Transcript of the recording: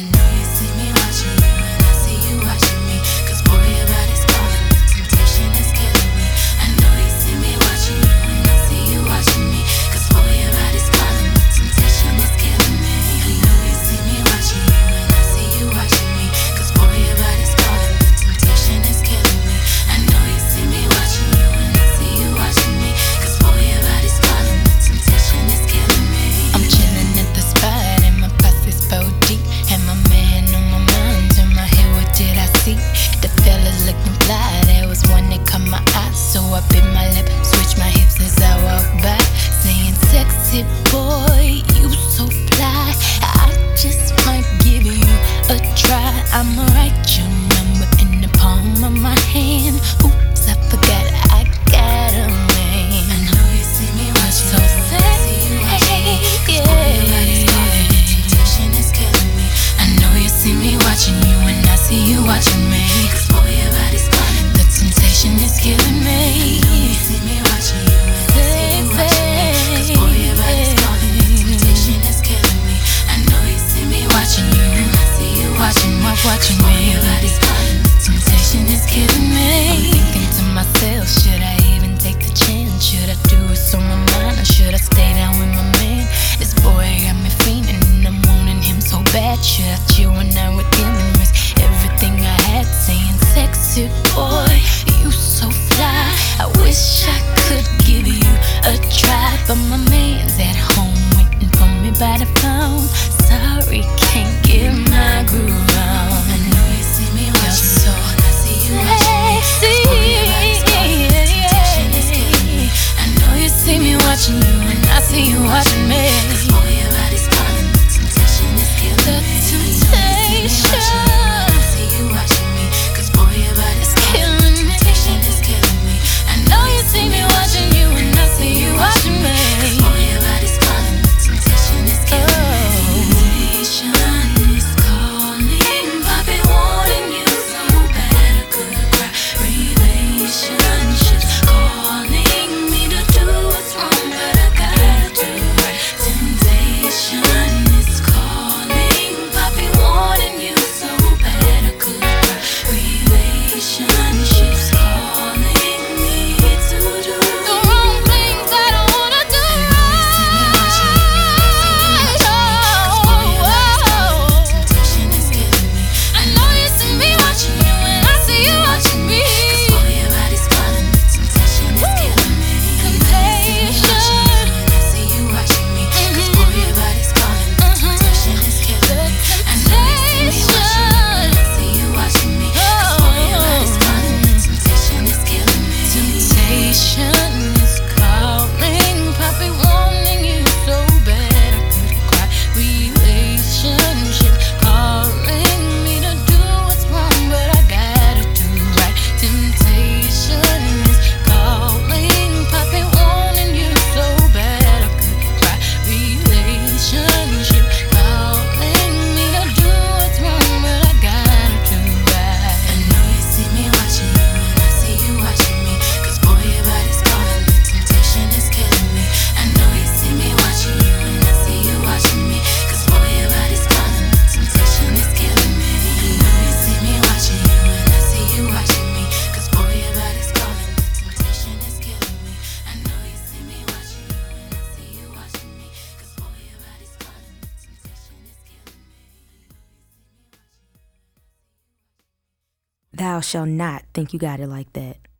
I know you see you watching me. Cause boy, your body's calling. The temptation is killing me. You see me watching Boy, you so fly. I wish I could give you a try, but my man's at home waiting for me by the phone. Thou shalt not think you got it like that.